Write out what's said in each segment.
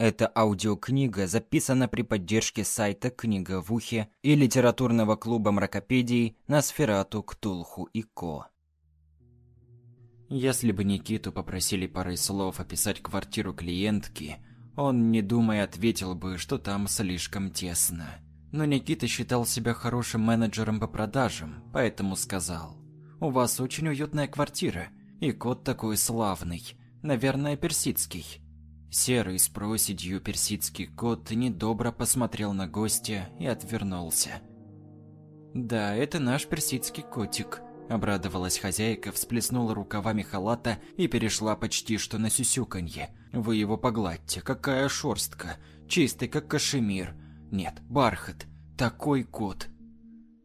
Эта аудиокнига записана при поддержке сайта «Книга в ухе» и литературного клуба мракопедий «Носферату, Ктулху и Ко». Если бы Никиту попросили парой слов описать квартиру клиентки, он, не думая, ответил бы, что там слишком тесно. Но Никита считал себя хорошим менеджером по продажам, поэтому сказал, «У вас очень уютная квартира, и кот такой славный, наверное, персидский». Серый с проседью персидский кот недобро посмотрел на гостя и отвернулся. «Да, это наш персидский котик», – обрадовалась хозяйка, всплеснула рукавами халата и перешла почти что на сюсюканье. «Вы его погладьте, какая шорстка, чистый как кашемир. Нет, бархат, такой кот».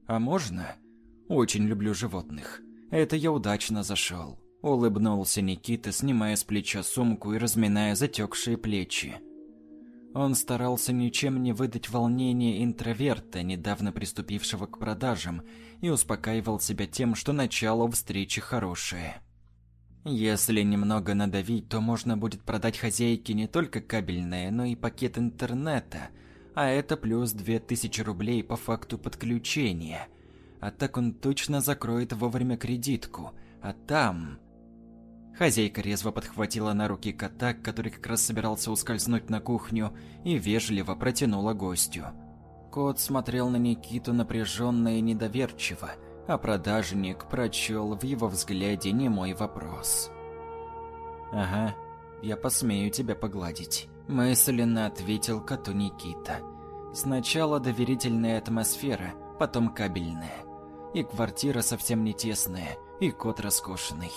«А можно?» «Очень люблю животных. Это я удачно зашел. Улыбнулся Никита, снимая с плеча сумку и разминая затекшие плечи. Он старался ничем не выдать волнение интроверта, недавно приступившего к продажам, и успокаивал себя тем, что начало встречи хорошее. Если немного надавить, то можно будет продать хозяйке не только кабельное, но и пакет интернета, а это плюс 2000 рублей по факту подключения. А так он точно закроет вовремя кредитку, а там... Хозяйка резво подхватила на руки кота, который как раз собирался ускользнуть на кухню, и вежливо протянула гостю. Кот смотрел на Никиту напряженно и недоверчиво, а продажник прочел в его взгляде немой вопрос. «Ага, я посмею тебя погладить», – мысленно ответил коту Никита. «Сначала доверительная атмосфера, потом кабельная. И квартира совсем не тесная, и кот роскошный».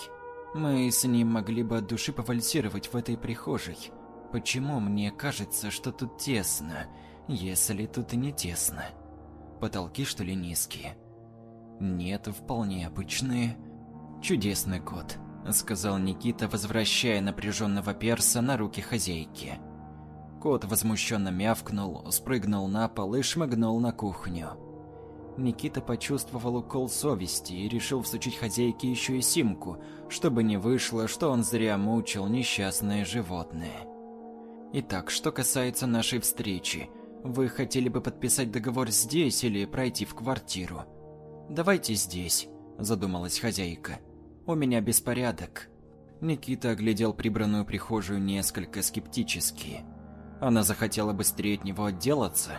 Мы с ним могли бы от души повальсировать в этой прихожей. Почему мне кажется, что тут тесно, если тут и не тесно? Потолки, что ли, низкие? Нет, вполне обычные. Чудесный кот, сказал Никита, возвращая напряженного перса на руки хозяйки. Кот возмущенно мявкнул, спрыгнул на пол и шмыгнул на кухню. Никита почувствовал укол совести и решил всучить хозяйке еще и симку, чтобы не вышло, что он зря мучил несчастное животное. Итак, что касается нашей встречи, вы хотели бы подписать договор здесь или пройти в квартиру? Давайте здесь, задумалась хозяйка. У меня беспорядок. Никита оглядел прибранную прихожую несколько скептически. Она захотела быстрее от него отделаться,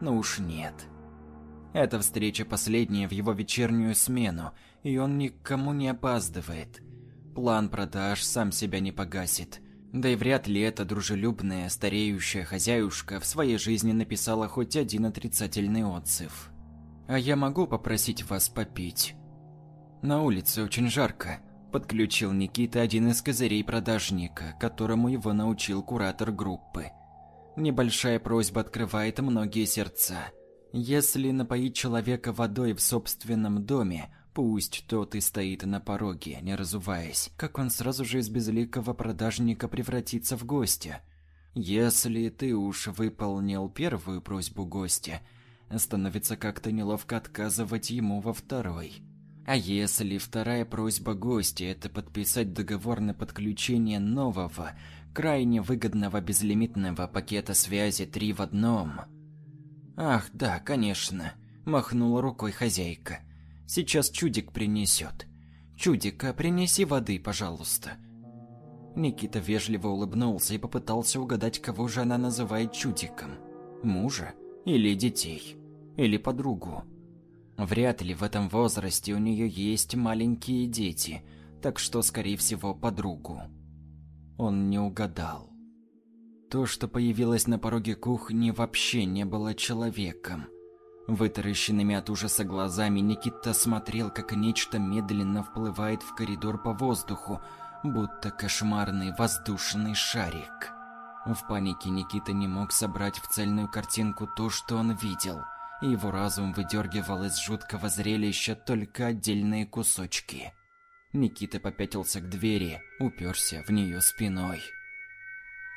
но уж нет. Эта встреча последняя в его вечернюю смену, и он никому не опаздывает. План продаж сам себя не погасит. Да и вряд ли эта дружелюбная, стареющая хозяюшка в своей жизни написала хоть один отрицательный отзыв. «А я могу попросить вас попить?» «На улице очень жарко», – подключил Никита один из козырей продажника, которому его научил куратор группы. Небольшая просьба открывает многие сердца – если напоить человека водой в собственном доме, пусть тот и стоит на пороге, не разуваясь, как он сразу же из безликого продажника превратится в гостя. Если ты уж выполнил первую просьбу гостя, становится как-то неловко отказывать ему во второй. А если вторая просьба гостя – это подписать договор на подключение нового, крайне выгодного безлимитного пакета связи три в одном – «Ах, да, конечно», – махнула рукой хозяйка. «Сейчас чудик принесет. Чудика, принеси воды, пожалуйста». Никита вежливо улыбнулся и попытался угадать, кого же она называет чудиком. Мужа? Или детей? Или подругу? Вряд ли в этом возрасте у нее есть маленькие дети, так что, скорее всего, подругу. Он не угадал. То, что появилось на пороге кухни, вообще не было человеком. Вытаращенными от ужаса глазами Никита смотрел, как нечто медленно вплывает в коридор по воздуху, будто кошмарный воздушный шарик. В панике Никита не мог собрать в цельную картинку то, что он видел, и его разум выдергивал из жуткого зрелища только отдельные кусочки. Никита попятился к двери, уперся в нее спиной.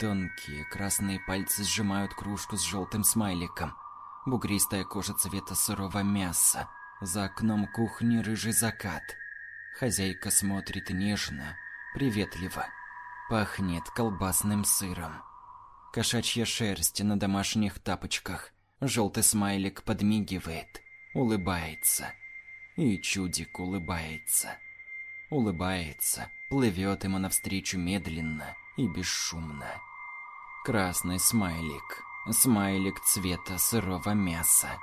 Тонкие красные пальцы сжимают кружку с желтым смайликом. Бугристая кожа цвета сырого мяса. За окном кухни рыжий закат. Хозяйка смотрит нежно, приветливо. Пахнет колбасным сыром. Кошачья шерсть на домашних тапочках. Желтый смайлик подмигивает, улыбается. И чудик улыбается. Улыбается, плывет ему навстречу медленно и бесшумно. Красный смайлик. Смайлик цвета сырого мяса.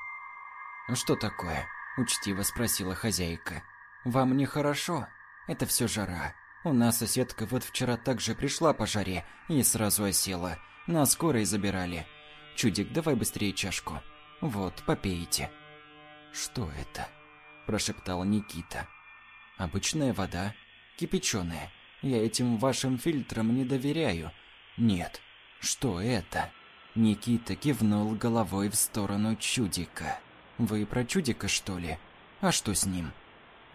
«Что такое?» – учтиво спросила хозяйка. «Вам нехорошо? Это все жара. У нас соседка вот вчера также пришла по жаре и сразу осела. Нас скорой забирали. Чудик, давай быстрее чашку. Вот, попейте». «Что это?» – прошептал Никита. «Обычная вода, кипяченая. Я этим вашим фильтрам не доверяю. Нет, что это?» Никита кивнул головой в сторону чудика. «Вы про чудика, что ли? А что с ним?»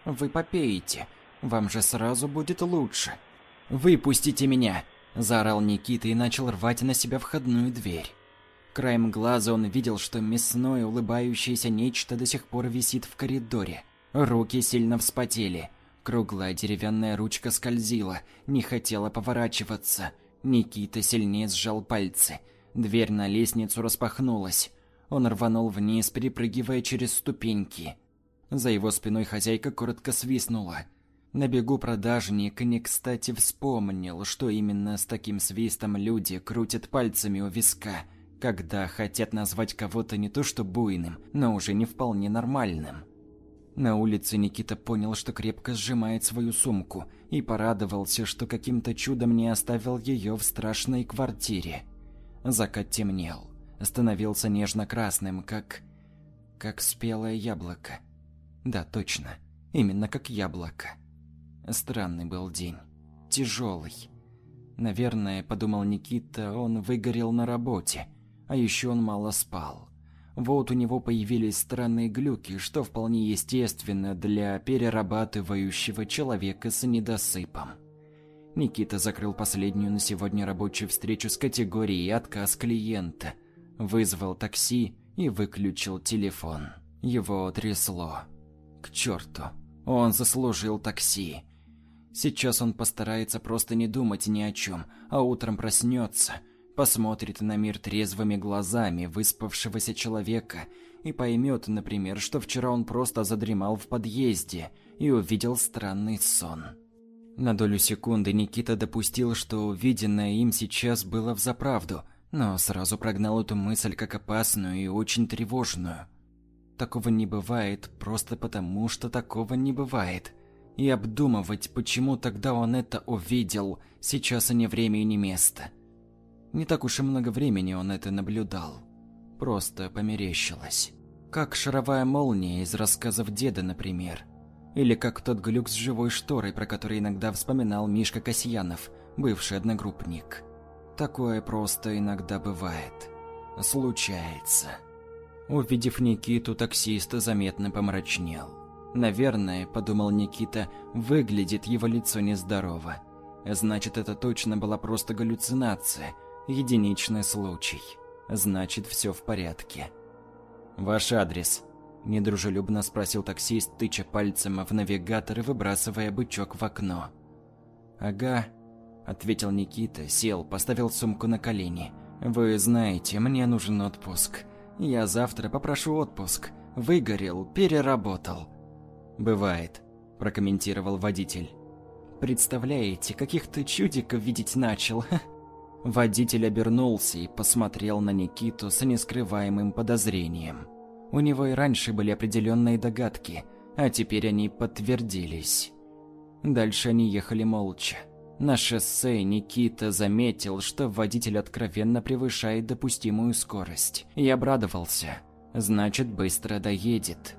«Вы попеете. Вам же сразу будет лучше». «Выпустите меня!» – заорал Никита и начал рвать на себя входную дверь. Краем глаза он видел, что мясное улыбающееся нечто до сих пор висит в коридоре. Руки сильно вспотели. Круглая деревянная ручка скользила, не хотела поворачиваться. Никита сильнее сжал пальцы – Дверь на лестницу распахнулась. Он рванул вниз, перепрыгивая через ступеньки. За его спиной хозяйка коротко свистнула. На бегу продажник не кстати вспомнил, что именно с таким свистом люди крутят пальцами у виска, когда хотят назвать кого-то не то что буйным, но уже не вполне нормальным. На улице Никита понял, что крепко сжимает свою сумку, и порадовался, что каким-то чудом не оставил ее в страшной квартире. Закат темнел, становился нежно-красным, как... как спелое яблоко. Да, точно, именно как яблоко. Странный был день, тяжелый. Наверное, подумал Никита, он выгорел на работе, а еще он мало спал. Вот у него появились странные глюки, что вполне естественно для перерабатывающего человека с недосыпом. Никита закрыл последнюю на сегодня рабочую встречу с категорией «Отказ клиента», вызвал такси и выключил телефон. Его трясло. К черту, он заслужил такси. Сейчас он постарается просто не думать ни о чем, а утром проснется, посмотрит на мир трезвыми глазами выспавшегося человека и поймет, например, что вчера он просто задремал в подъезде и увидел странный сон. На долю секунды Никита допустил, что увиденное им сейчас было взаправду, но сразу прогнал эту мысль как опасную и очень тревожную. Такого не бывает просто потому, что такого не бывает. И обдумывать, почему тогда он это увидел, сейчас и не время и не место. Не так уж и много времени он это наблюдал. Просто померещилось. Как шаровая молния из рассказов деда, например – или как тот глюк с живой шторой, про который иногда вспоминал Мишка Касьянов, бывший одногруппник. Такое просто иногда бывает. Случается. Увидев Никиту, таксист заметно помрачнел. Наверное, подумал Никита, выглядит его лицо нездорово. Значит, это точно была просто галлюцинация, единичный случай. Значит, все в порядке. Ваш адрес, Недружелюбно спросил таксист, тыча пальцем в навигатор и выбрасывая бычок в окно. «Ага», – ответил Никита, сел, поставил сумку на колени. «Вы знаете, мне нужен отпуск. Я завтра попрошу отпуск. Выгорел, переработал». «Бывает», – прокомментировал водитель. «Представляете, каких ты чудиков видеть начал?» Водитель обернулся и посмотрел на Никиту с нескрываемым подозрением. У него и раньше были определенные догадки, а теперь они подтвердились. Дальше они ехали молча. На шоссе Никита заметил, что водитель откровенно превышает допустимую скорость, и обрадовался. Значит, быстро доедет.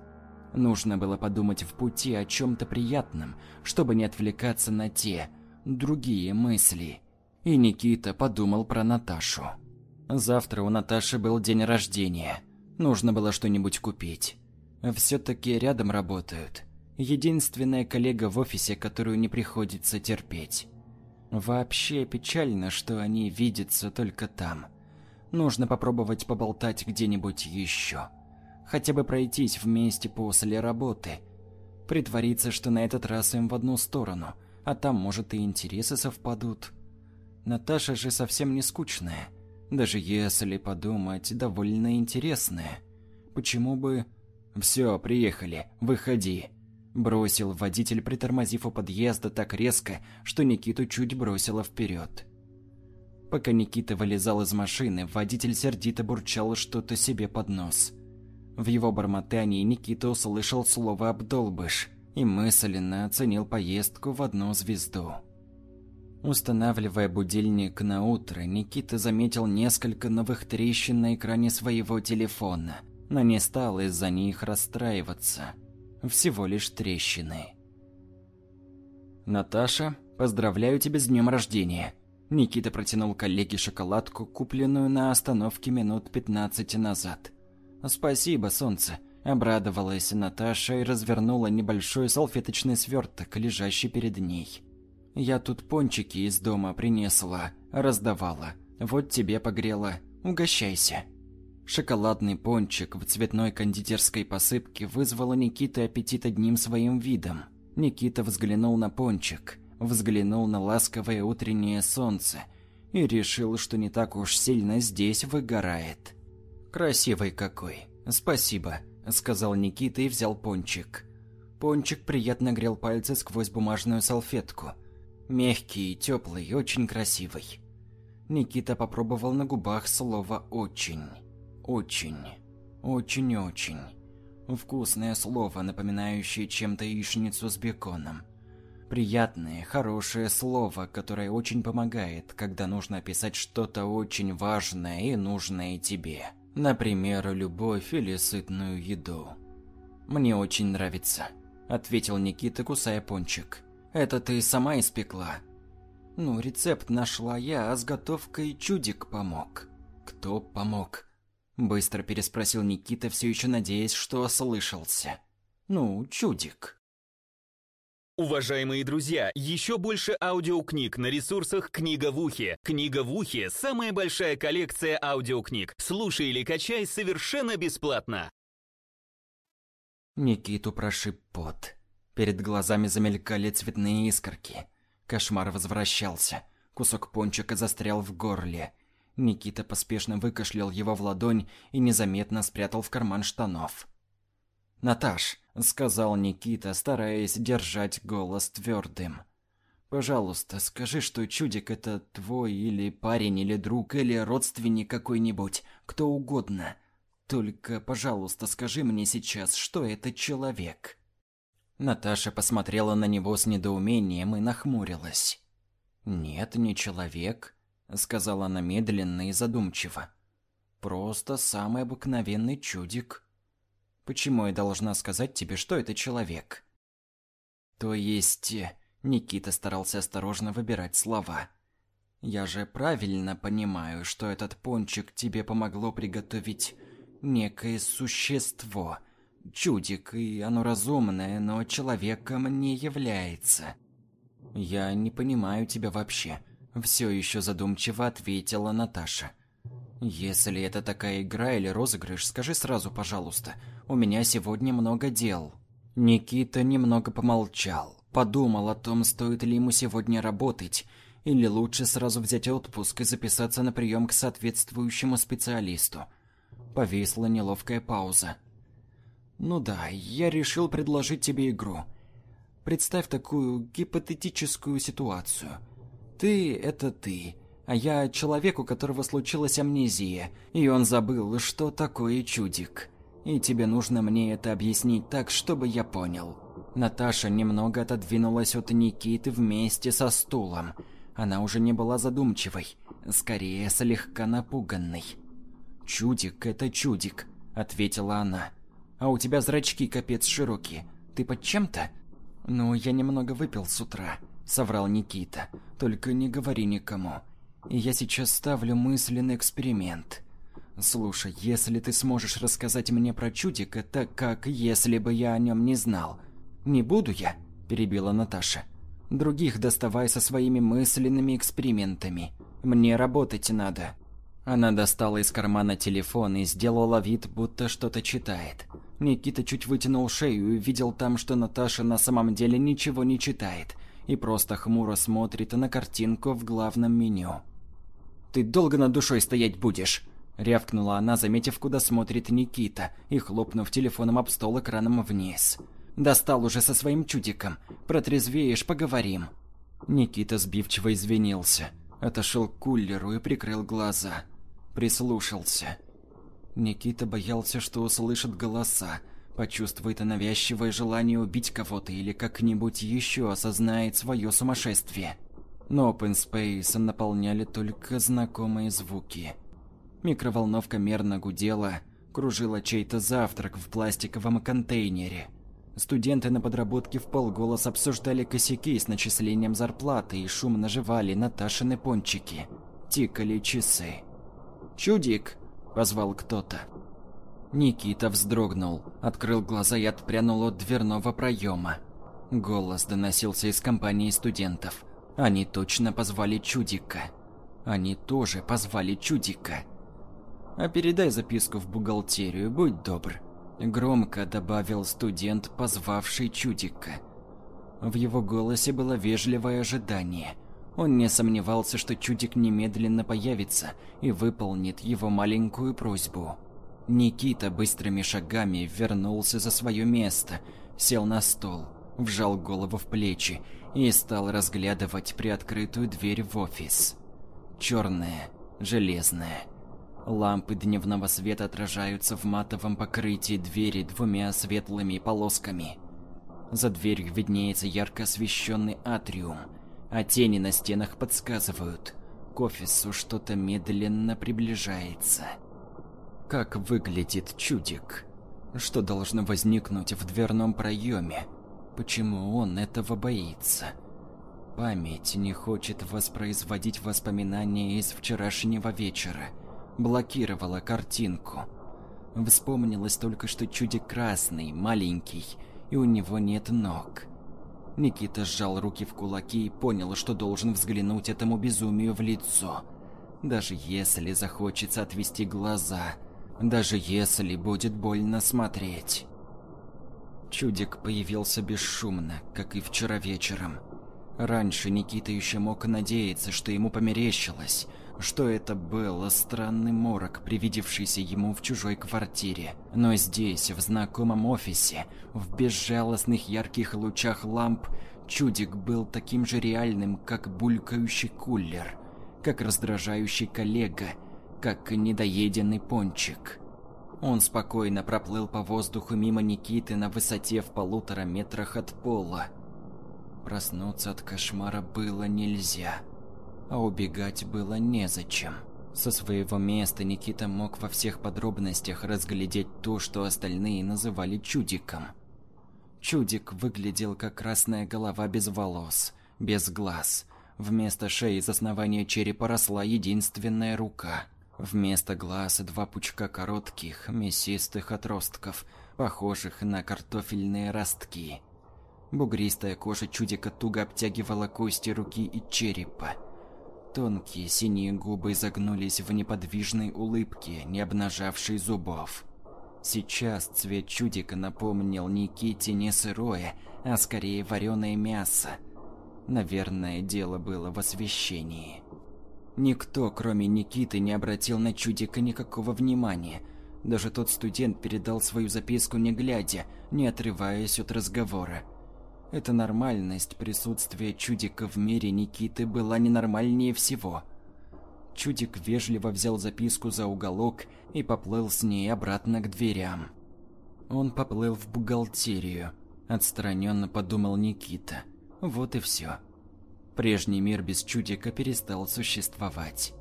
Нужно было подумать в пути о чем-то приятном, чтобы не отвлекаться на те, другие мысли. И Никита подумал про Наташу. Завтра у Наташи был день рождения – Нужно было что-нибудь купить. Все-таки рядом работают. Единственная коллега в офисе, которую не приходится терпеть. Вообще печально, что они видятся только там. Нужно попробовать поболтать где-нибудь еще. Хотя бы пройтись вместе после работы. Притвориться, что на этот раз им в одну сторону, а там, может, и интересы совпадут. Наташа же совсем не скучная. Даже если подумать, довольно интересное. Почему бы... «Все, приехали, выходи», – бросил водитель, притормозив у подъезда так резко, что Никиту чуть бросило вперед. Пока Никита вылезал из машины, водитель сердито бурчал что-то себе под нос. В его бормотании Никита услышал слово «обдолбыш» и мысленно оценил поездку в одну звезду. Устанавливая будильник на утро, Никита заметил несколько новых трещин на экране своего телефона, но не стал из-за них расстраиваться. Всего лишь трещины. «Наташа, поздравляю тебя с днем рождения!» Никита протянул коллеге шоколадку, купленную на остановке минут 15 назад. «Спасибо, солнце!» Обрадовалась Наташа и развернула небольшой салфеточный сверток, лежащий перед ней. Я тут пончики из дома принесла, раздавала. Вот тебе погрела. Угощайся. Шоколадный пончик в цветной кондитерской посыпке вызвал у Никиты аппетит одним своим видом. Никита взглянул на пончик, взглянул на ласковое утреннее солнце и решил, что не так уж сильно здесь выгорает. «Красивый какой. Спасибо», — сказал Никита и взял пончик. Пончик приятно грел пальцы сквозь бумажную салфетку — Мягкий, теплый, очень красивый. Никита попробовал на губах слово «очень». Очень. Очень-очень. Вкусное слово, напоминающее чем-то яичницу с беконом. Приятное, хорошее слово, которое очень помогает, когда нужно описать что-то очень важное и нужное тебе. Например, любовь или сытную еду. «Мне очень нравится», — ответил Никита, кусая пончик. Это ты сама испекла? Ну, рецепт нашла я, а с готовкой чудик помог. Кто помог? Быстро переспросил Никита, все еще надеясь, что ослышался. Ну, чудик. Уважаемые друзья, еще больше аудиокниг на ресурсах «Книга в ухе». «Книга в ухе» — самая большая коллекция аудиокниг. Слушай или качай совершенно бесплатно. Никиту прошиб пот. Перед глазами замелькали цветные искорки. Кошмар возвращался. Кусок пончика застрял в горле. Никита поспешно выкашлял его в ладонь и незаметно спрятал в карман штанов. «Наташ», — сказал Никита, стараясь держать голос твердым. «Пожалуйста, скажи, что чудик это твой или парень, или друг, или родственник какой-нибудь, кто угодно. Только, пожалуйста, скажи мне сейчас, что это человек». Наташа посмотрела на него с недоумением и нахмурилась. «Нет, не человек», — сказала она медленно и задумчиво. «Просто самый обыкновенный чудик. Почему я должна сказать тебе, что это человек?» «То есть...» э, — Никита старался осторожно выбирать слова. «Я же правильно понимаю, что этот пончик тебе помогло приготовить некое существо, чудик, и оно разумное, но человеком не является. Я не понимаю тебя вообще, все еще задумчиво ответила Наташа. Если это такая игра или розыгрыш, скажи сразу, пожалуйста. У меня сегодня много дел. Никита немного помолчал, подумал о том, стоит ли ему сегодня работать, или лучше сразу взять отпуск и записаться на прием к соответствующему специалисту. Повисла неловкая пауза. Ну да, я решил предложить тебе игру. Представь такую гипотетическую ситуацию. Ты — это ты, а я человек, у которого случилась амнезия, и он забыл, что такое чудик. И тебе нужно мне это объяснить так, чтобы я понял. Наташа немного отодвинулась от Никиты вместе со стулом. Она уже не была задумчивой, скорее слегка напуганной. «Чудик — это чудик», — ответила она. А у тебя зрачки капец широкие. Ты под чем-то? Ну, я немного выпил с утра, соврал Никита. Только не говори никому. Я сейчас ставлю мысленный эксперимент. Слушай, если ты сможешь рассказать мне про чудик, это как если бы я о нем не знал. Не буду я, перебила Наташа. Других доставай со своими мысленными экспериментами. Мне работать надо. Она достала из кармана телефон и сделала вид, будто что-то читает. Никита чуть вытянул шею и видел там, что Наташа на самом деле ничего не читает и просто хмуро смотрит на картинку в главном меню. Ты долго над душой стоять будешь?» Рявкнула она, заметив, куда смотрит Никита, и хлопнув телефоном об стол экраном вниз. «Достал уже со своим чудиком. Протрезвеешь, поговорим». Никита сбивчиво извинился. Отошел к кулеру и прикрыл глаза. Прислушался. Никита боялся, что услышит голоса, почувствует навязчивое желание убить кого-то или как-нибудь еще осознает свое сумасшествие. Но Open Space наполняли только знакомые звуки. Микроволновка мерно гудела, кружила чей-то завтрак в пластиковом контейнере. Студенты на подработке в полголос обсуждали косяки с начислением зарплаты и шумно жевали Наташины пончики. Тикали часы. «Чудик!» – позвал кто-то. Никита вздрогнул, открыл глаза и отпрянул от дверного проема. Голос доносился из компании студентов. Они точно позвали Чудика. Они тоже позвали Чудика. А передай записку в бухгалтерию, будь добр. Громко добавил студент, позвавший Чудика. В его голосе было вежливое ожидание. Он не сомневался, что Чудик немедленно появится и выполнит его маленькую просьбу. Никита быстрыми шагами вернулся за свое место, сел на стол, вжал голову в плечи и стал разглядывать приоткрытую дверь в офис. Черная, железная. Лампы дневного света отражаются в матовом покрытии двери двумя светлыми полосками. За дверью виднеется ярко освещенный атриум, а тени на стенах подсказывают, к офису что-то медленно приближается. Как выглядит чудик? Что должно возникнуть в дверном проеме? Почему он этого боится? Память не хочет воспроизводить воспоминания из вчерашнего вечера. Блокировала картинку. Вспомнилось только, что чудик красный, маленький, и у него нет ног. Никита сжал руки в кулаки и понял, что должен взглянуть этому безумию в лицо. Даже если захочется отвести глаза, даже если будет больно смотреть. Чудик появился бесшумно, как и вчера вечером. Раньше Никита еще мог надеяться, что ему померещилось, что это был странный морок, привидевшийся ему в чужой квартире. Но здесь, в знакомом офисе, в безжалостных ярких лучах ламп, чудик был таким же реальным, как булькающий кулер, как раздражающий коллега, как недоеденный пончик. Он спокойно проплыл по воздуху мимо Никиты на высоте в полутора метрах от пола. Проснуться от кошмара было нельзя, а убегать было незачем. Со своего места Никита мог во всех подробностях разглядеть то, что остальные называли чудиком. Чудик выглядел как красная голова без волос, без глаз. Вместо шеи из основания черепа росла единственная рука – Вместо глаз два пучка коротких, мясистых отростков, похожих на картофельные ростки. Бугристая кожа чудика туго обтягивала кости руки и черепа. Тонкие синие губы загнулись в неподвижной улыбке, не обнажавшей зубов. Сейчас цвет чудика напомнил Никите не сырое, а скорее вареное мясо. Наверное, дело было в освещении. Никто, кроме Никиты, не обратил на чудика никакого внимания. Даже тот студент передал свою записку не глядя, не отрываясь от разговора. Эта нормальность присутствия чудика в мире Никиты была ненормальнее всего. Чудик вежливо взял записку за уголок и поплыл с ней обратно к дверям. Он поплыл в бухгалтерию, отстраненно подумал Никита. Вот и все. Прежний мир без чудика перестал существовать.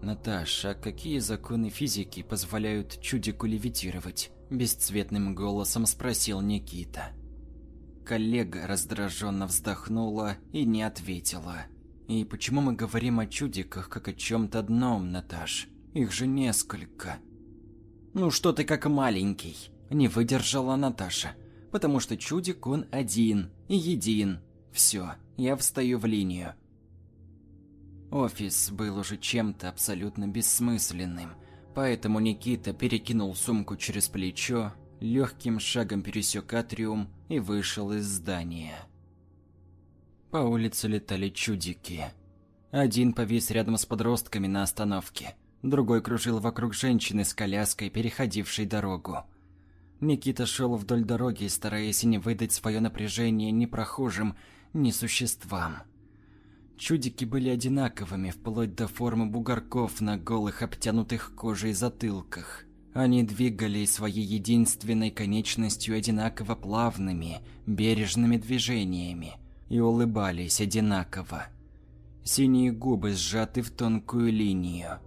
«Наташа, а какие законы физики позволяют чудику левитировать?» Бесцветным голосом спросил Никита. Коллега раздраженно вздохнула и не ответила. «И почему мы говорим о чудиках, как о чем-то одном, Наташ? Их же несколько». «Ну что ты как маленький?» Не выдержала Наташа. «Потому что чудик он один и един. Все, я встаю в линию. Офис был уже чем-то абсолютно бессмысленным, поэтому Никита перекинул сумку через плечо, легким шагом пересек атриум и вышел из здания. По улице летали чудики. Один повис рядом с подростками на остановке, другой кружил вокруг женщины с коляской, переходившей дорогу. Никита шел вдоль дороги, стараясь не выдать свое напряжение ни прохожим, ни существам. Чудики были одинаковыми, вплоть до формы бугорков на голых, обтянутых кожей затылках. Они двигались своей единственной конечностью одинаково плавными, бережными движениями и улыбались одинаково. Синие губы сжаты в тонкую линию.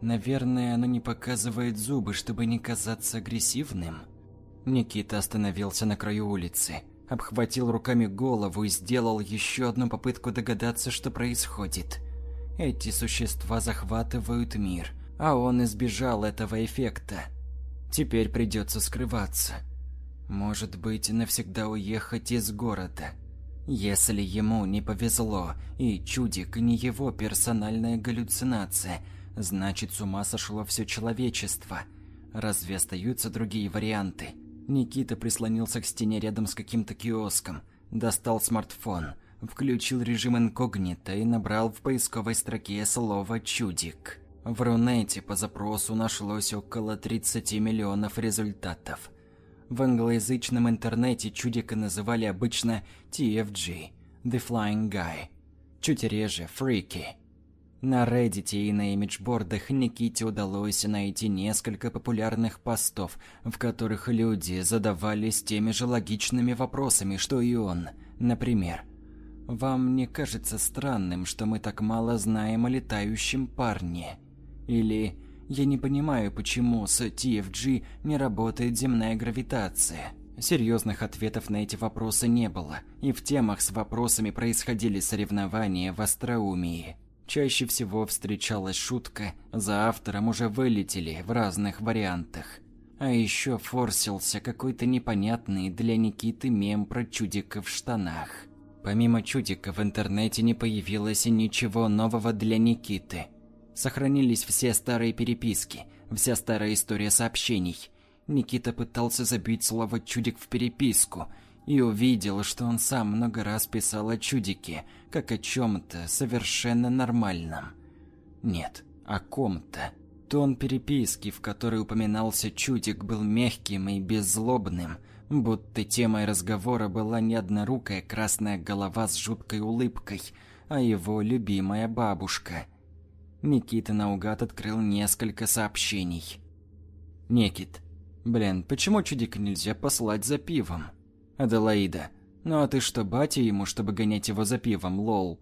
Наверное, оно не показывает зубы, чтобы не казаться агрессивным. Никита остановился на краю улицы, обхватил руками голову и сделал еще одну попытку догадаться, что происходит. Эти существа захватывают мир, а он избежал этого эффекта. Теперь придется скрываться. Может быть, навсегда уехать из города. Если ему не повезло, и чудик не его персональная галлюцинация, значит с ума сошло все человечество. Разве остаются другие варианты? Никита прислонился к стене рядом с каким-то киоском, достал смартфон, включил режим инкогнито и набрал в поисковой строке слово «чудик». В Рунете по запросу нашлось около 30 миллионов результатов. В англоязычном интернете чудика называли обычно TFG – The Flying Guy, чуть реже – Freaky. На Reddit и на имиджбордах Никите удалось найти несколько популярных постов, в которых люди задавались теми же логичными вопросами, что и он. Например, «Вам не кажется странным, что мы так мало знаем о летающем парне?» Или я не понимаю, почему с TFG не работает земная гравитация. Серьезных ответов на эти вопросы не было, и в темах с вопросами происходили соревнования в остроумии. Чаще всего встречалась шутка, за автором уже вылетели в разных вариантах. А еще форсился какой-то непонятный для Никиты мем про чудика в штанах. Помимо чудика в интернете не появилось ничего нового для Никиты – Сохранились все старые переписки, вся старая история сообщений. Никита пытался забить слово «чудик» в переписку и увидел, что он сам много раз писал о чудике, как о чем-то совершенно нормальном. Нет, о ком-то. Тон переписки, в которой упоминался чудик, был мягким и беззлобным, будто темой разговора была не однорукая красная голова с жуткой улыбкой, а его любимая бабушка – Никита наугад открыл несколько сообщений. Некит. Блин, почему чудика нельзя послать за пивом? Аделаида. Ну а ты что, батя ему, чтобы гонять его за пивом, лол?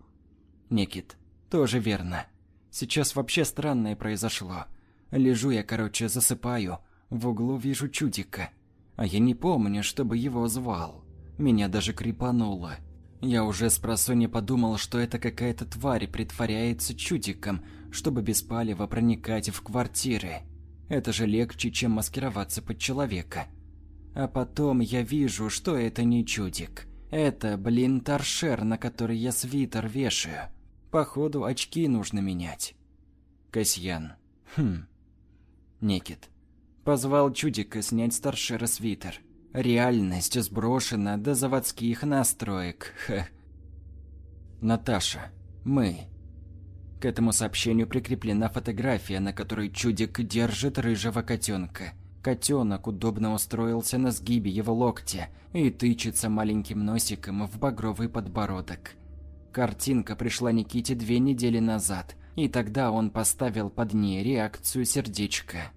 Некит. Тоже верно. Сейчас вообще странное произошло. Лежу я, короче, засыпаю. В углу вижу чудика. А я не помню, чтобы его звал. Меня даже крепануло. Я уже с просонья подумал, что это какая-то тварь притворяется чудиком, чтобы без палева проникать в квартиры. Это же легче, чем маскироваться под человека. А потом я вижу, что это не чудик. Это, блин, торшер, на который я свитер вешаю. Походу, очки нужно менять. Касьян. Хм. Никит. Позвал чудика снять с торшера свитер. Реальность сброшена до заводских настроек. Ха. Наташа. Мы. К этому сообщению прикреплена фотография, на которой чудик держит рыжего котенка. Котенок удобно устроился на сгибе его локтя и тычется маленьким носиком в багровый подбородок. Картинка пришла Никите две недели назад, и тогда он поставил под ней реакцию сердечка.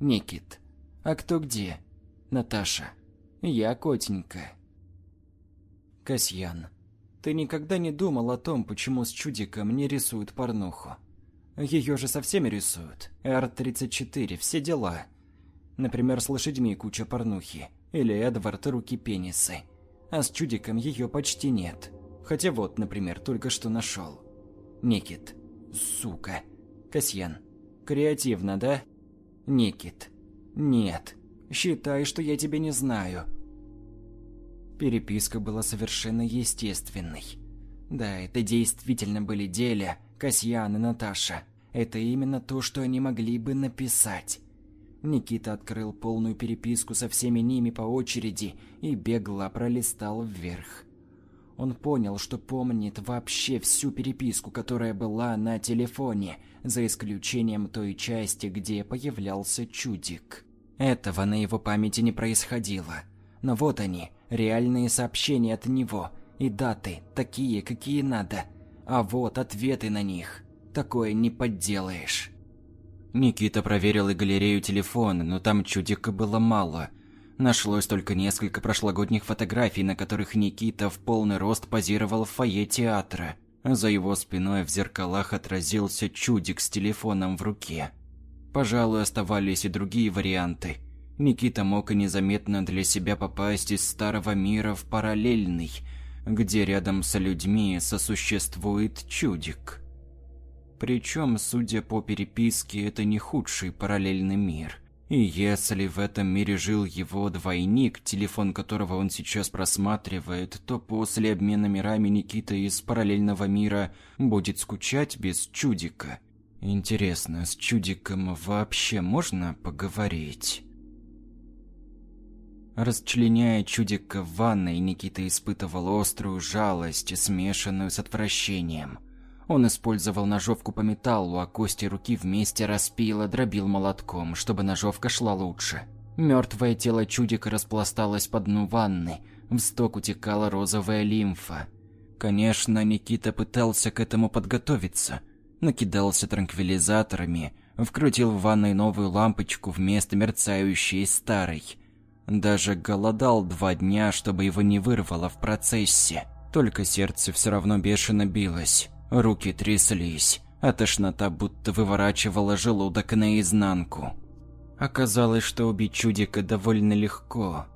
Никит. А кто где? Наташа. Я котенька. Касьян, ты никогда не думал о том, почему с чудиком не рисуют порнуху? Ее же со всеми рисуют. Р-34, все дела. Например, с лошадьми куча порнухи. Или Эдвард руки-пенисы. А с чудиком ее почти нет. Хотя вот, например, только что нашел. Никит. Сука. Касьян. Креативно, да? Никит. Нет. Считай, что я тебя не знаю. Переписка была совершенно естественной. Да, это действительно были Деля, Касьян и Наташа. Это именно то, что они могли бы написать. Никита открыл полную переписку со всеми ними по очереди и бегло пролистал вверх. Он понял, что помнит вообще всю переписку, которая была на телефоне, за исключением той части, где появлялся чудик. Этого на его памяти не происходило. Но вот они, реальные сообщения от него, и даты, такие, какие надо. А вот ответы на них. Такое не подделаешь. Никита проверил и галерею телефона, но там чудика было мало. Нашлось только несколько прошлогодних фотографий, на которых Никита в полный рост позировал в фойе театра. За его спиной в зеркалах отразился чудик с телефоном в руке. Пожалуй, оставались и другие варианты. Никита мог и незаметно для себя попасть из старого мира в параллельный, где рядом со людьми сосуществует чудик. Причем, судя по переписке, это не худший параллельный мир. И если в этом мире жил его двойник, телефон которого он сейчас просматривает, то после обмена мирами Никита из параллельного мира будет скучать без чудика. Интересно, с чудиком вообще можно поговорить? Расчленяя чудика в ванной, Никита испытывал острую жалость, смешанную с отвращением. Он использовал ножовку по металлу, а кости руки вместе распил и дробил молотком, чтобы ножовка шла лучше. Мертвое тело чудика распласталось по дну ванны, в сток утекала розовая лимфа. Конечно, Никита пытался к этому подготовиться. Накидался транквилизаторами, вкрутил в ванной новую лампочку вместо мерцающей старой – даже голодал два дня, чтобы его не вырвало в процессе. Только сердце все равно бешено билось, руки тряслись, а тошнота будто выворачивала желудок наизнанку. Оказалось, что убить чудика довольно легко.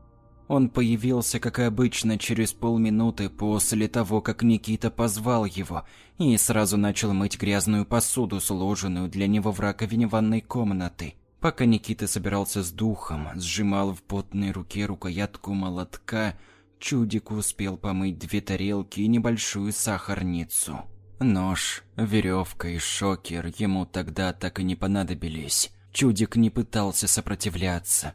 Он появился, как обычно, через полминуты после того, как Никита позвал его, и сразу начал мыть грязную посуду, сложенную для него в раковине ванной комнаты. Пока Никита собирался с духом, сжимал в потной руке рукоятку молотка, Чудик успел помыть две тарелки и небольшую сахарницу. Нож, веревка и шокер ему тогда так и не понадобились. Чудик не пытался сопротивляться.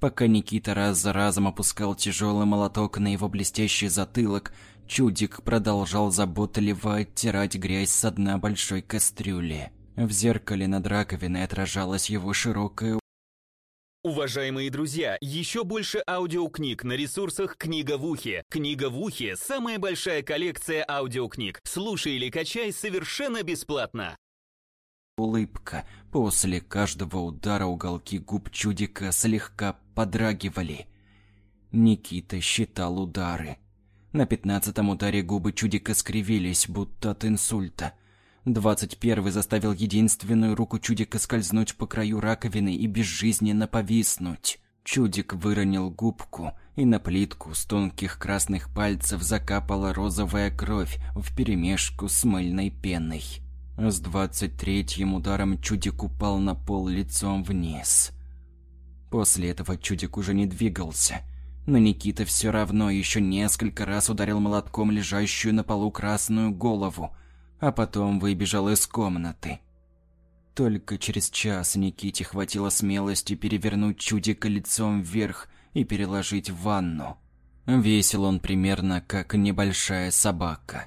Пока Никита раз за разом опускал тяжелый молоток на его блестящий затылок, Чудик продолжал заботливо оттирать грязь с дна большой кастрюли. В зеркале над раковиной отражалась его широкая Уважаемые друзья, еще больше аудиокниг на ресурсах «Книга в ухе». «Книга в ухе» — самая большая коллекция аудиокниг. Слушай или качай совершенно бесплатно. Улыбка. После каждого удара уголки губ чудика слегка подрагивали. Никита считал удары. На пятнадцатом ударе губы чудика скривились, будто от инсульта. Двадцать первый заставил единственную руку чудика скользнуть по краю раковины и безжизненно повиснуть. Чудик выронил губку, и на плитку с тонких красных пальцев закапала розовая кровь вперемешку с мыльной пеной. С двадцать третьим ударом чудик упал на пол лицом вниз. После этого чудик уже не двигался, но Никита все равно еще несколько раз ударил молотком лежащую на полу красную голову – а потом выбежал из комнаты. Только через час Никите хватило смелости перевернуть чудика лицом вверх и переложить в ванну. Весил он примерно как небольшая собака.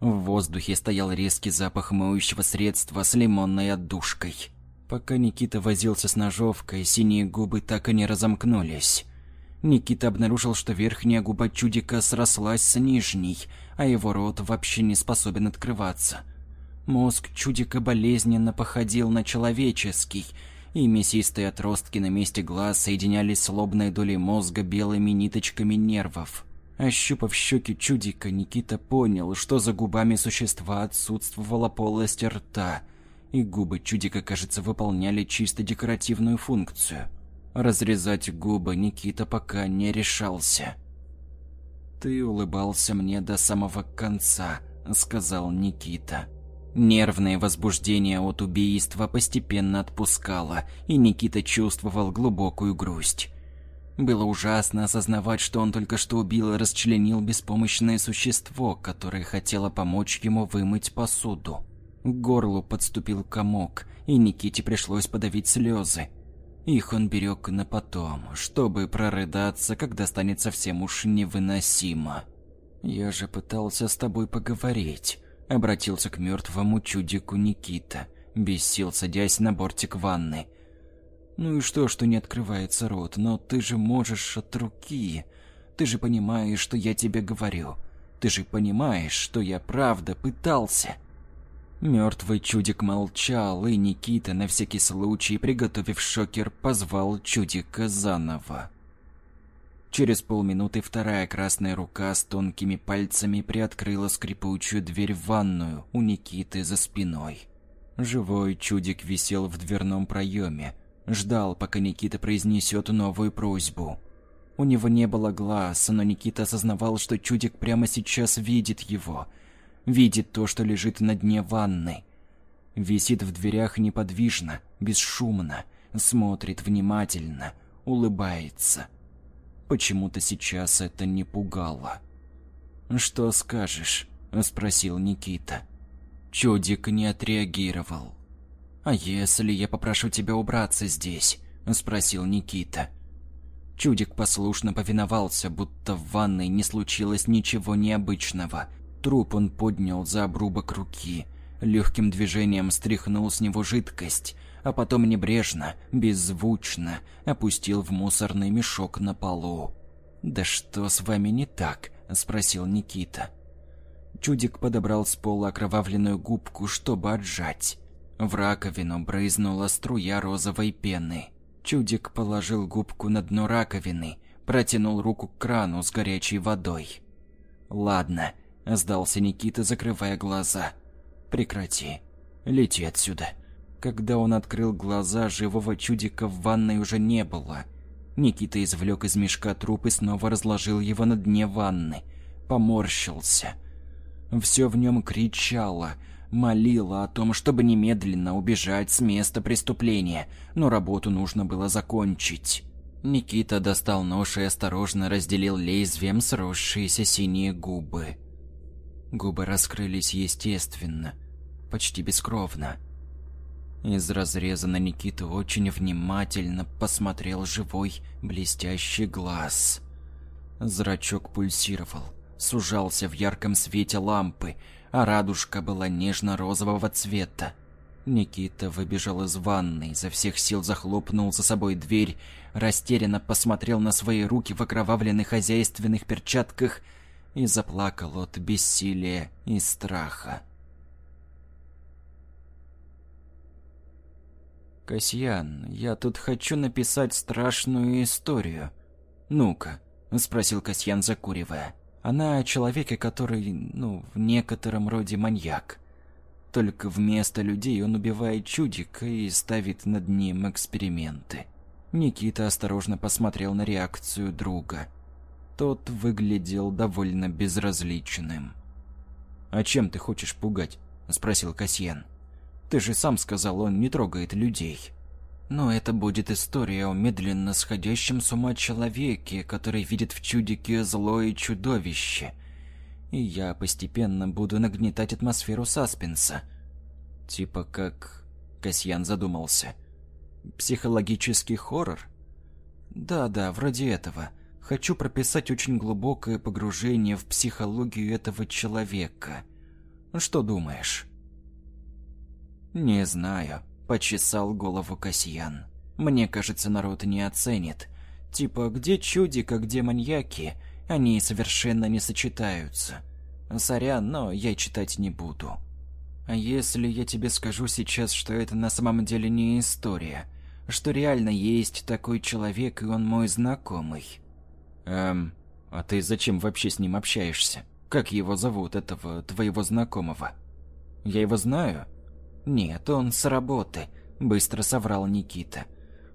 В воздухе стоял резкий запах моющего средства с лимонной отдушкой. Пока Никита возился с ножовкой, синие губы так и не разомкнулись. Никита обнаружил, что верхняя губа чудика срослась с нижней, а его рот вообще не способен открываться. Мозг чудика болезненно походил на человеческий, и мясистые отростки на месте глаз соединялись с лобной долей мозга белыми ниточками нервов. Ощупав щеки чудика, Никита понял, что за губами существа отсутствовала полость рта, и губы чудика, кажется, выполняли чисто декоративную функцию – Разрезать губы Никита пока не решался. «Ты улыбался мне до самого конца», — сказал Никита. Нервное возбуждение от убийства постепенно отпускало, и Никита чувствовал глубокую грусть. Было ужасно осознавать, что он только что убил и расчленил беспомощное существо, которое хотело помочь ему вымыть посуду. К горлу подступил комок, и Никите пришлось подавить слезы. Их он берег на потом, чтобы прорыдаться, когда станет совсем уж невыносимо. Я же пытался с тобой поговорить. Обратился к мертвому чудику Никита, без сил садясь на бортик ванны. Ну и что, что не открывается рот, но ты же можешь от руки. Ты же понимаешь, что я тебе говорю. Ты же понимаешь, что я правда пытался. Мертвый чудик молчал, и Никита, на всякий случай, приготовив шокер, позвал чудика заново. Через полминуты вторая красная рука с тонкими пальцами приоткрыла скрипучую дверь в ванную у Никиты за спиной. Живой чудик висел в дверном проеме, ждал, пока Никита произнесет новую просьбу. У него не было глаз, но Никита осознавал, что чудик прямо сейчас видит его. Видит то, что лежит на дне ванны. Висит в дверях неподвижно, бесшумно, смотрит внимательно, улыбается – Почему-то сейчас это не пугало. «Что скажешь?» – спросил Никита. Чудик не отреагировал. «А если я попрошу тебя убраться здесь?» – спросил Никита. Чудик послушно повиновался, будто в ванной не случилось ничего необычного. Труп он поднял за обрубок руки, легким движением стряхнул с него жидкость – а потом небрежно, беззвучно опустил в мусорный мешок на полу. «Да что с вами не так?» – спросил Никита. Чудик подобрал с пола окровавленную губку, чтобы отжать. В раковину брызнула струя розовой пены. Чудик положил губку на дно раковины, протянул руку к крану с горячей водой. «Ладно», – сдался Никита, закрывая глаза. «Прекрати. Лети отсюда». Когда он открыл глаза, живого чудика в ванной уже не было. Никита извлек из мешка труп и снова разложил его на дне ванны. Поморщился. Все в нем кричало, молило о том, чтобы немедленно убежать с места преступления, но работу нужно было закончить. Никита достал нож и осторожно разделил лезвием сросшиеся синие губы. Губы раскрылись естественно, почти бескровно. Из разреза на Никиту очень внимательно посмотрел живой блестящий глаз. Зрачок пульсировал, сужался в ярком свете лампы, а радужка была нежно-розового цвета. Никита выбежал из ванной, изо всех сил захлопнул за собой дверь, растерянно посмотрел на свои руки в окровавленных хозяйственных перчатках и заплакал от бессилия и страха. «Касьян, я тут хочу написать страшную историю». «Ну-ка», — спросил Касьян, закуривая. «Она о человеке, который, ну, в некотором роде маньяк. Только вместо людей он убивает чудика и ставит над ним эксперименты». Никита осторожно посмотрел на реакцию друга. Тот выглядел довольно безразличным. «А чем ты хочешь пугать?» – спросил Касьян. Ты же сам сказал, он не трогает людей. Но это будет история о медленно сходящем с ума человеке, который видит в чудике злое чудовище. И я постепенно буду нагнетать атмосферу саспенса. Типа как... Касьян задумался. Психологический хоррор? Да-да, вроде этого. Хочу прописать очень глубокое погружение в психологию этого человека. Что думаешь? «Не знаю», – почесал голову Касьян. «Мне кажется, народ не оценит. Типа, где чудик, а где маньяки? Они совершенно не сочетаются. Сорян, но я читать не буду». А если я тебе скажу сейчас, что это на самом деле не история, что реально есть такой человек, и он мой знакомый? Эм, а ты зачем вообще с ним общаешься? Как его зовут, этого твоего знакомого? Я его знаю. «Нет, он с работы», – быстро соврал Никита.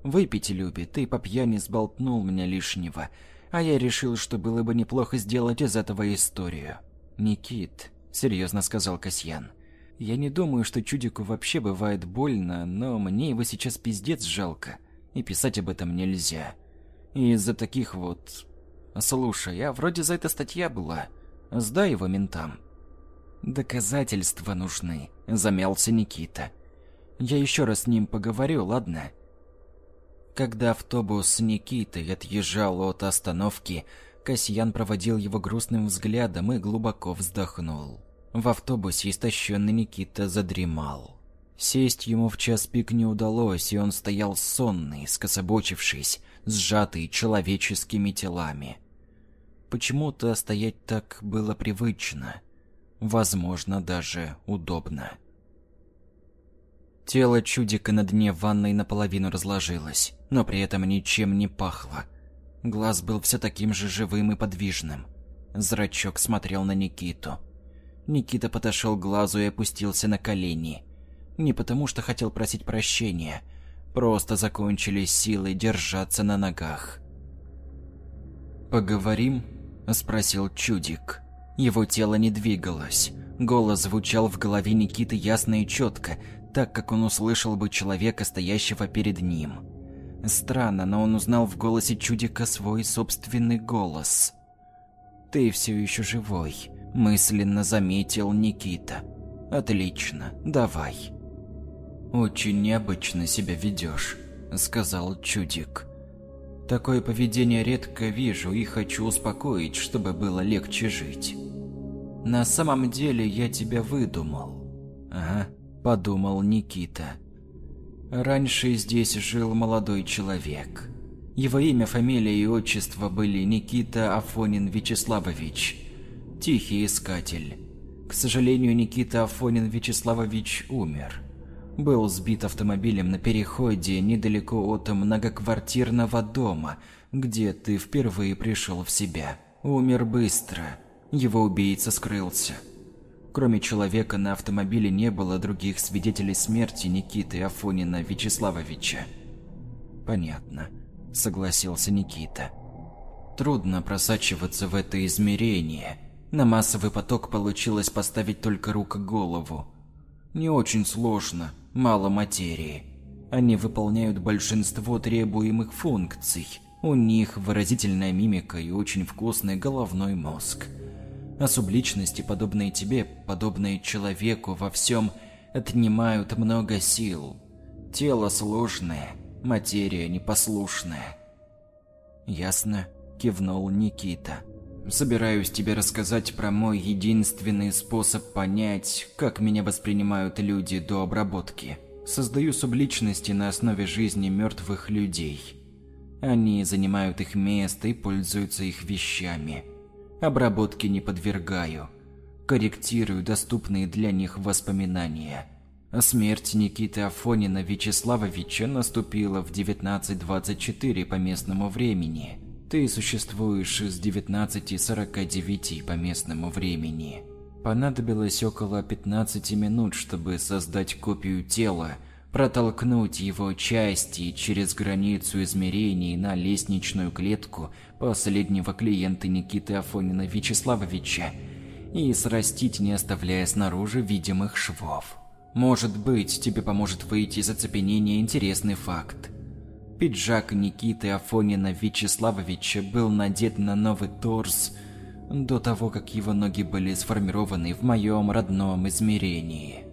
«Выпить любит и по пьяни сболтнул мне лишнего, а я решил, что было бы неплохо сделать из этого историю». «Никит», – серьезно сказал Касьян, – «я не думаю, что чудику вообще бывает больно, но мне его сейчас пиздец жалко, и писать об этом нельзя. Из-за таких вот... Слушай, а вроде за это статья была. Сдай его ментам». «Доказательства нужны», – замялся Никита. «Я еще раз с ним поговорю, ладно?» Когда автобус с Никитой отъезжал от остановки, Касьян проводил его грустным взглядом и глубоко вздохнул. В автобусе истощенный Никита задремал. Сесть ему в час пик не удалось, и он стоял сонный, скособочившись, сжатый человеческими телами. Почему-то стоять так было привычно, возможно, даже удобно. Тело чудика на дне ванной наполовину разложилось, но при этом ничем не пахло. Глаз был все таким же живым и подвижным. Зрачок смотрел на Никиту. Никита подошел к глазу и опустился на колени. Не потому, что хотел просить прощения, просто закончились силы держаться на ногах. «Поговорим?» – спросил чудик. Его тело не двигалось. Голос звучал в голове Никиты ясно и четко, так как он услышал бы человека, стоящего перед ним. Странно, но он узнал в голосе чудика свой собственный голос. «Ты все еще живой», – мысленно заметил Никита. «Отлично, давай». «Очень необычно себя ведешь», – сказал чудик. «Такое поведение редко вижу и хочу успокоить, чтобы было легче жить». «На самом деле я тебя выдумал». «Ага», – подумал Никита. Раньше здесь жил молодой человек. Его имя, фамилия и отчество были Никита Афонин Вячеславович. Тихий искатель. К сожалению, Никита Афонин Вячеславович умер. Был сбит автомобилем на переходе недалеко от многоквартирного дома, где ты впервые пришел в себя. Умер быстро. Его убийца скрылся. Кроме человека на автомобиле не было других свидетелей смерти Никиты Афонина Вячеславовича. Понятно, согласился Никита. Трудно просачиваться в это измерение. На массовый поток получилось поставить только рука-голову. Не очень сложно, мало материи. Они выполняют большинство требуемых функций. У них выразительная мимика и очень вкусный головной мозг – а субличности, подобные тебе, подобные человеку во всем, отнимают много сил. Тело сложное, материя непослушная. Ясно, кивнул Никита. Собираюсь тебе рассказать про мой единственный способ понять, как меня воспринимают люди до обработки. Создаю субличности на основе жизни мертвых людей. Они занимают их место и пользуются их вещами. Обработке не подвергаю. Корректирую доступные для них воспоминания. Смерть Никиты Афонина Вячеславовича наступила в 19.24 по местному времени. Ты существуешь с 19.49 по местному времени. Понадобилось около 15 минут, чтобы создать копию тела, протолкнуть его части через границу измерений на лестничную клетку последнего клиента Никиты Афонина Вячеславовича и срастить, не оставляя снаружи видимых швов. Может быть, тебе поможет выйти из оцепенения интересный факт. Пиджак Никиты Афонина Вячеславовича был надет на новый торс до того, как его ноги были сформированы в моем родном измерении.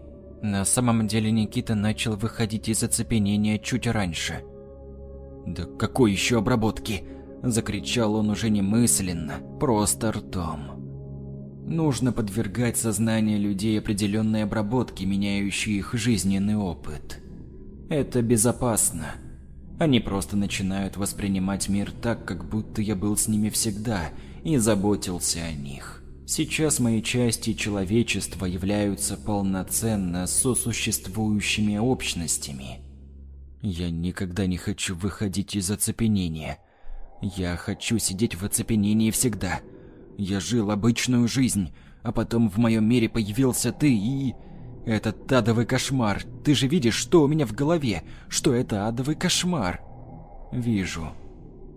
На самом деле Никита начал выходить из оцепенения чуть раньше. «Да какой еще обработки?» – закричал он уже не мысленно, просто ртом. Нужно подвергать сознание людей определенной обработке, меняющей их жизненный опыт. Это безопасно. Они просто начинают воспринимать мир так, как будто я был с ними всегда и заботился о них. Сейчас мои части человечества являются полноценно сосуществующими общностями. Я никогда не хочу выходить из оцепенения. Я хочу сидеть в оцепенении всегда. Я жил обычную жизнь, а потом в моем мире появился ты и... Этот адовый кошмар. Ты же видишь, что у меня в голове, что это адовый кошмар. Вижу.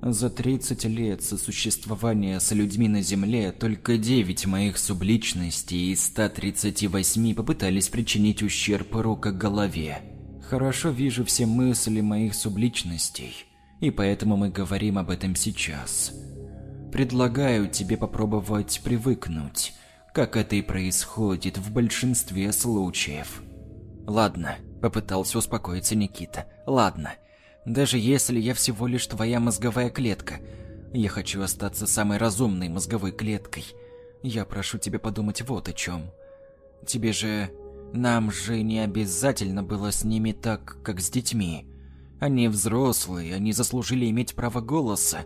За 30 лет сосуществования с людьми на Земле только 9 моих субличностей из 138 попытались причинить ущерб голове. Хорошо вижу все мысли моих субличностей, и поэтому мы говорим об этом сейчас. Предлагаю тебе попробовать привыкнуть, как это и происходит в большинстве случаев. Ладно, попытался успокоиться Никита. Ладно, даже если я всего лишь твоя мозговая клетка, Я хочу остаться самой разумной мозговой клеткой. Я прошу тебя подумать вот о чем. Тебе же... Нам же не обязательно было с ними так, как с детьми. Они взрослые, они заслужили иметь право голоса,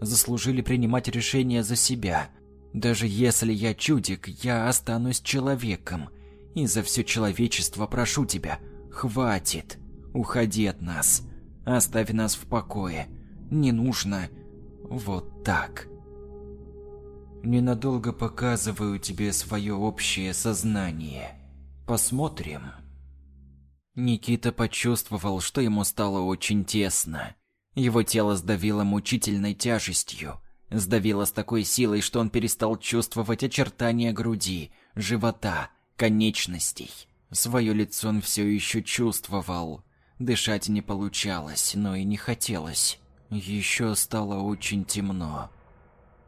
заслужили принимать решения за себя. Даже если я чудик, я останусь человеком. И за все человечество прошу тебя, хватит. Уходи от нас. Оставь нас в покое. Не нужно вот так. Ненадолго показываю тебе свое общее сознание. Посмотрим. Никита почувствовал, что ему стало очень тесно. Его тело сдавило мучительной тяжестью. Сдавило с такой силой, что он перестал чувствовать очертания груди, живота, конечностей. Свое лицо он все еще чувствовал. Дышать не получалось, но и не хотелось. Еще стало очень темно.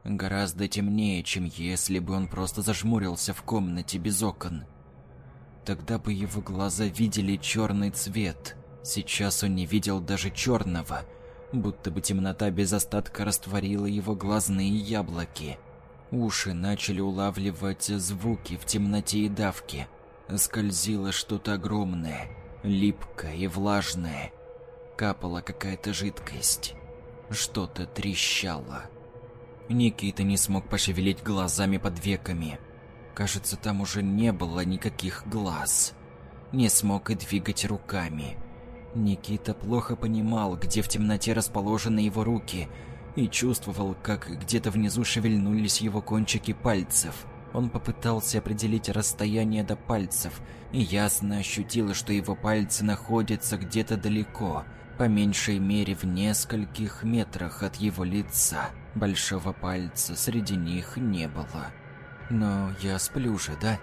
Гораздо темнее, чем если бы он просто зажмурился в комнате без окон. Тогда бы его глаза видели черный цвет. Сейчас он не видел даже черного, будто бы темнота без остатка растворила его глазные яблоки. Уши начали улавливать звуки в темноте и давке. Скользило что-то огромное, липкое и влажное. Капала какая-то жидкость. Что-то трещало. Никита не смог пошевелить глазами под веками. Кажется, там уже не было никаких глаз. Не смог и двигать руками. Никита плохо понимал, где в темноте расположены его руки, и чувствовал, как где-то внизу шевельнулись его кончики пальцев. Он попытался определить расстояние до пальцев и ясно ощутил, что его пальцы находятся где-то далеко, по меньшей мере в нескольких метрах от его лица. Большого пальца среди них не было. «Но я сплю же, да?»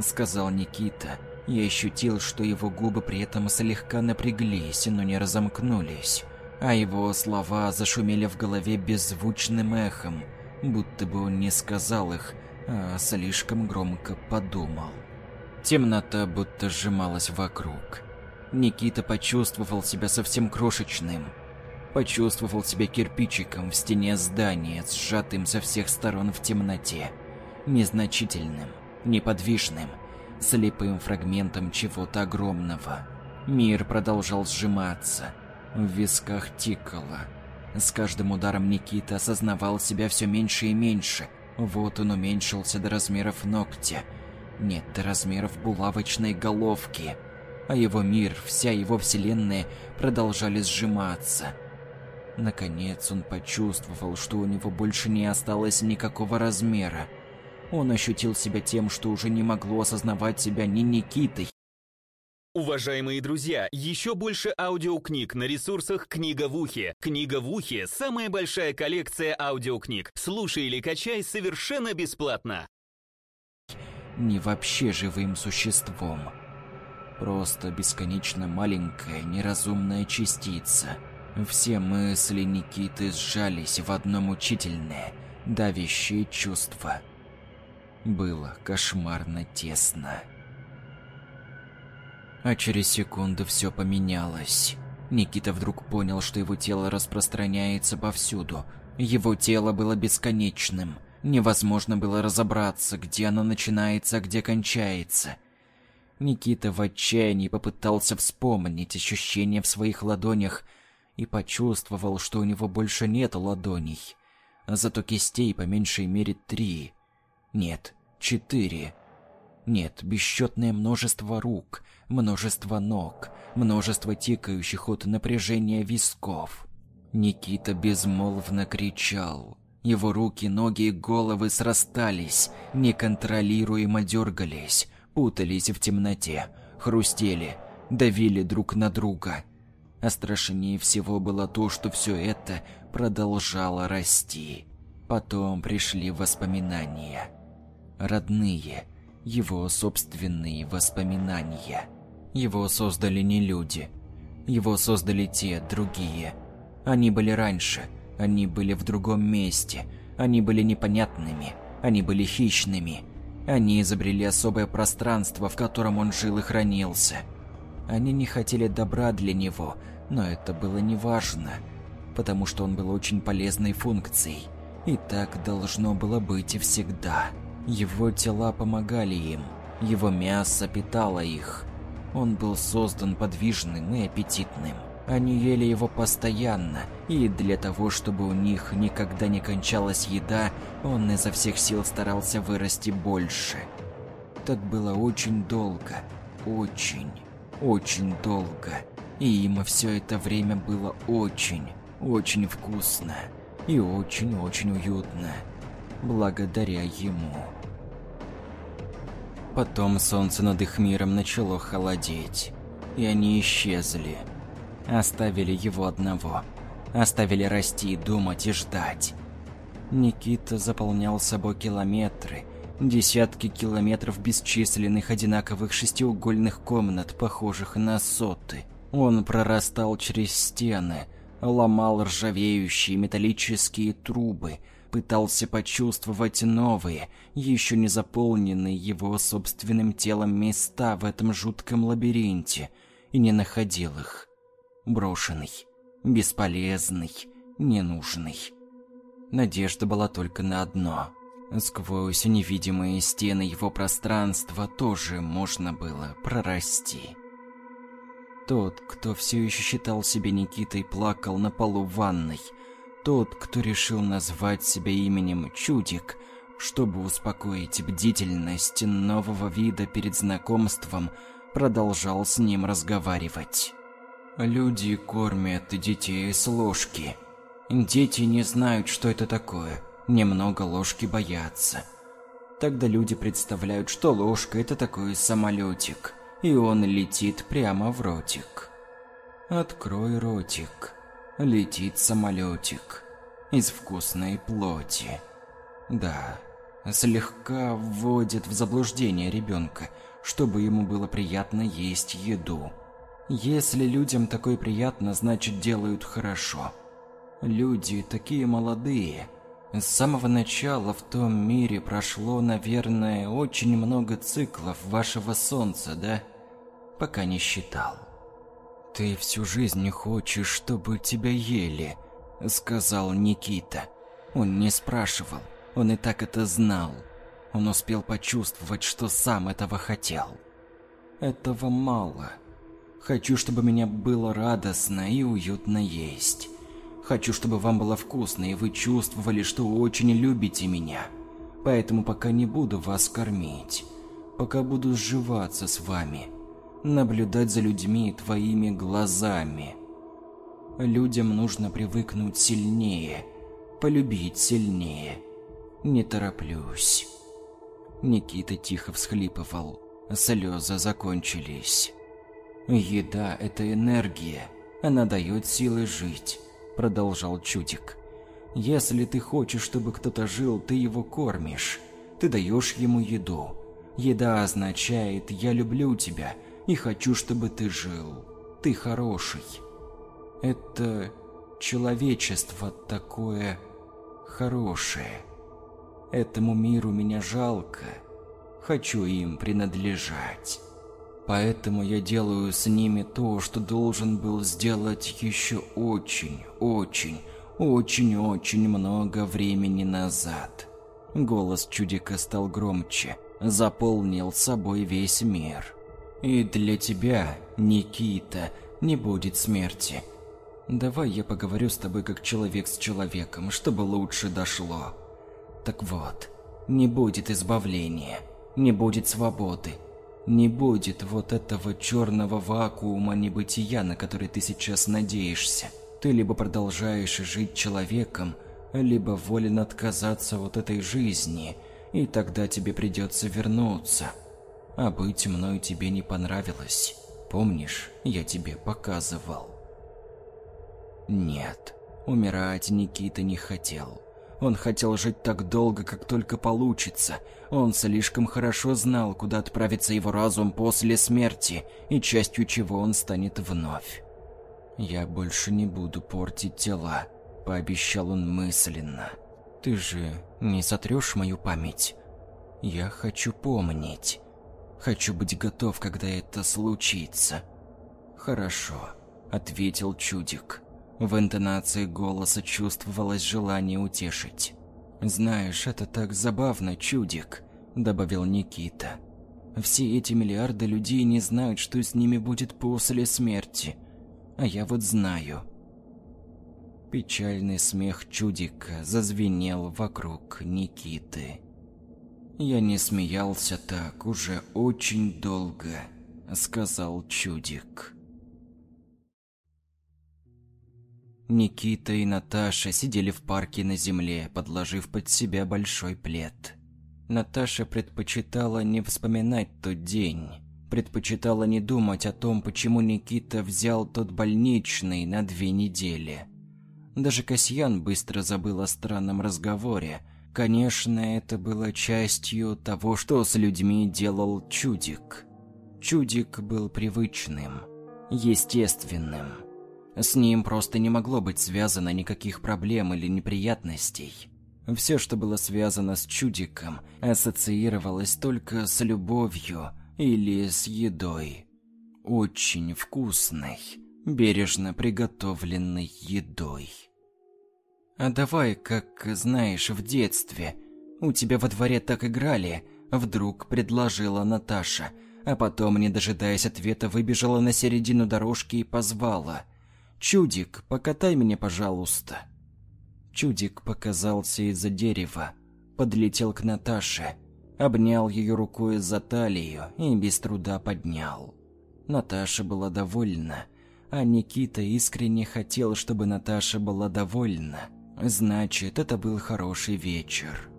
Сказал Никита. Я ощутил, что его губы при этом слегка напряглись, но не разомкнулись. А его слова зашумели в голове беззвучным эхом, будто бы он не сказал их, а слишком громко подумал. Темнота будто сжималась вокруг. Никита почувствовал себя совсем крошечным, Почувствовал себя кирпичиком в стене здания, сжатым со всех сторон в темноте. Незначительным, неподвижным, слепым фрагментом чего-то огромного. Мир продолжал сжиматься. В висках тикало. С каждым ударом Никита осознавал себя все меньше и меньше. Вот он уменьшился до размеров ногтя. Нет, до размеров булавочной головки. А его мир, вся его вселенная продолжали сжиматься – Наконец он почувствовал, что у него больше не осталось никакого размера. Он ощутил себя тем, что уже не могло осознавать себя ни Никитой. Уважаемые друзья, еще больше аудиокниг на ресурсах «Книга в ухе». «Книга в ухе» — самая большая коллекция аудиокниг. Слушай или качай совершенно бесплатно. Не вообще живым существом. Просто бесконечно маленькая неразумная частица — все мысли Никиты сжались в одно мучительное, давящее чувство. Было кошмарно тесно. А через секунду все поменялось. Никита вдруг понял, что его тело распространяется повсюду. Его тело было бесконечным. Невозможно было разобраться, где оно начинается, а где кончается. Никита в отчаянии попытался вспомнить ощущения в своих ладонях, и почувствовал, что у него больше нет ладоней. Зато кистей по меньшей мере три. Нет, четыре. Нет, бесчетное множество рук, множество ног, множество тикающих от напряжения висков. Никита безмолвно кричал. Его руки, ноги и головы срастались, неконтролируемо дергались, путались в темноте, хрустели, давили друг на друга – а страшнее всего было то, что все это продолжало расти. Потом пришли воспоминания. Родные, его собственные воспоминания. Его создали не люди. Его создали те, другие. Они были раньше, они были в другом месте, они были непонятными, они были хищными. Они изобрели особое пространство, в котором он жил и хранился – они не хотели добра для него, но это было неважно. потому что он был очень полезной функцией. И так должно было быть и всегда. Его тела помогали им, его мясо питало их. Он был создан подвижным и аппетитным. Они ели его постоянно, и для того, чтобы у них никогда не кончалась еда, он изо всех сил старался вырасти больше. Так было очень долго, очень, очень долго. И им все это время было очень, очень вкусно и очень-очень уютно, благодаря ему. Потом солнце над их миром начало холодеть, и они исчезли. Оставили его одного. Оставили расти, думать и ждать. Никита заполнял собой километры, десятки километров бесчисленных одинаковых шестиугольных комнат, похожих на соты. Он прорастал через стены, ломал ржавеющие металлические трубы, пытался почувствовать новые, еще не заполненные его собственным телом места в этом жутком лабиринте, и не находил их брошенный, бесполезный, ненужный. Надежда была только на одно. Сквозь невидимые стены его пространства тоже можно было прорасти. Тот, кто все еще считал себя Никитой, плакал на полу ванной. Тот, кто решил назвать себя именем Чудик, чтобы успокоить бдительность нового вида перед знакомством, продолжал с ним разговаривать. Люди кормят детей с ложки. Дети не знают, что это такое. Немного ложки боятся. Тогда люди представляют, что ложка – это такой самолетик, и он летит прямо в ротик. Открой ротик. Летит самолетик из вкусной плоти. Да, слегка вводит в заблуждение ребенка, чтобы ему было приятно есть еду. Если людям такое приятно, значит делают хорошо. Люди такие молодые. С самого начала в том мире прошло, наверное, очень много циклов вашего солнца, да? Пока не считал. Ты всю жизнь хочешь, чтобы тебя ели, сказал Никита. Он не спрашивал, он и так это знал. Он успел почувствовать, что сам этого хотел. Этого мало. Хочу, чтобы меня было радостно и уютно есть. Хочу, чтобы вам было вкусно, и вы чувствовали, что очень любите меня. Поэтому пока не буду вас кормить. Пока буду сживаться с вами. Наблюдать за людьми твоими глазами. Людям нужно привыкнуть сильнее. Полюбить сильнее. Не тороплюсь. Никита тихо всхлипывал. Слезы закончились. «Еда – это энергия. Она дает силы жить», – продолжал Чудик. «Если ты хочешь, чтобы кто-то жил, ты его кормишь. Ты даешь ему еду. Еда означает «я люблю тебя» и хочу, чтобы ты жил. Ты хороший». Это человечество такое хорошее. Этому миру меня жалко. Хочу им принадлежать. Поэтому я делаю с ними то, что должен был сделать еще очень, очень, очень-очень много времени назад. Голос чудика стал громче, заполнил собой весь мир. И для тебя, Никита, не будет смерти. Давай я поговорю с тобой как человек с человеком, чтобы лучше дошло. Так вот, не будет избавления, не будет свободы, не будет вот этого черного вакуума небытия, на который ты сейчас надеешься. Ты либо продолжаешь жить человеком, либо волен отказаться от этой жизни, и тогда тебе придется вернуться. А быть мной тебе не понравилось. Помнишь, я тебе показывал? Нет, умирать Никита не хотел. Он хотел жить так долго, как только получится. Он слишком хорошо знал, куда отправится его разум после смерти, и частью чего он станет вновь. «Я больше не буду портить тела», — пообещал он мысленно. «Ты же не сотрешь мою память? Я хочу помнить. Хочу быть готов, когда это случится». «Хорошо», — ответил Чудик. В интонации голоса чувствовалось желание утешить. «Знаешь, это так забавно, чудик», – добавил Никита. «Все эти миллиарды людей не знают, что с ними будет после смерти. А я вот знаю». Печальный смех чудика зазвенел вокруг Никиты. «Я не смеялся так уже очень долго», — сказал чудик. Никита и Наташа сидели в парке на земле, подложив под себя большой плед. Наташа предпочитала не вспоминать тот день. Предпочитала не думать о том, почему Никита взял тот больничный на две недели. Даже Касьян быстро забыл о странном разговоре. Конечно, это было частью того, что с людьми делал Чудик. Чудик был привычным, естественным. С ним просто не могло быть связано никаких проблем или неприятностей. Все, что было связано с Чудиком, ассоциировалось только с любовью или с едой. Очень вкусной, бережно приготовленной едой. А давай, как знаешь, в детстве. У тебя во дворе так играли, вдруг предложила Наташа, а потом, не дожидаясь ответа, выбежала на середину дорожки и позвала: "Чудик, покатай меня, пожалуйста". Чудик показался из-за дерева, подлетел к Наташе, обнял ее рукой за талию и без труда поднял. Наташа была довольна, а Никита искренне хотел, чтобы Наташа была довольна. Значит, это был хороший вечер.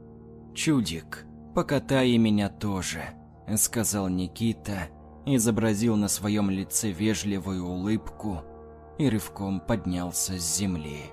«Чудик, покатай меня тоже», — сказал Никита, изобразил на своем лице вежливую улыбку и рывком поднялся с земли.